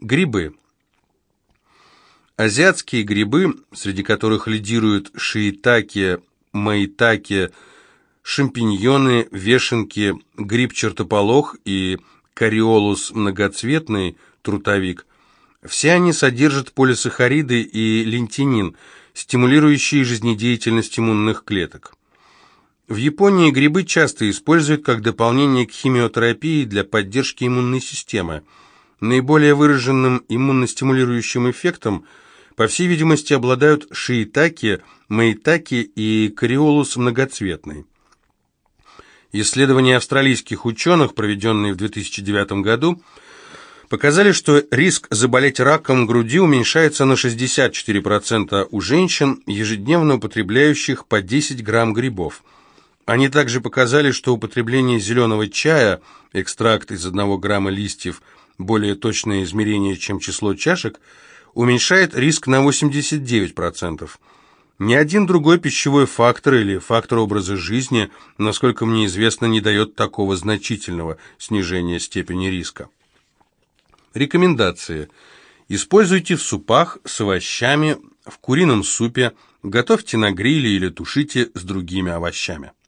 Грибы. Азиатские грибы, среди которых лидируют шиитаки, маитаки, шампиньоны, вешенки, гриб-чертополох и кориолус многоцветный, трутовик, все они содержат полисахариды и лентинин, стимулирующие жизнедеятельность иммунных клеток. В Японии грибы часто используют как дополнение к химиотерапии для поддержки иммунной системы. Наиболее выраженным иммуностимулирующим эффектом, по всей видимости, обладают шиитаки, маитаки и кориолус многоцветный. Исследования австралийских ученых, проведенные в 2009 году, показали, что риск заболеть раком груди уменьшается на 64% у женщин, ежедневно употребляющих по 10 грамм грибов. Они также показали, что употребление зеленого чая, экстракт из 1 грамма листьев, более точное измерение, чем число чашек, уменьшает риск на 89%. Ни один другой пищевой фактор или фактор образа жизни, насколько мне известно, не дает такого значительного снижения степени риска. Рекомендации. Используйте в супах с овощами, в курином супе, готовьте на гриле или тушите с другими овощами.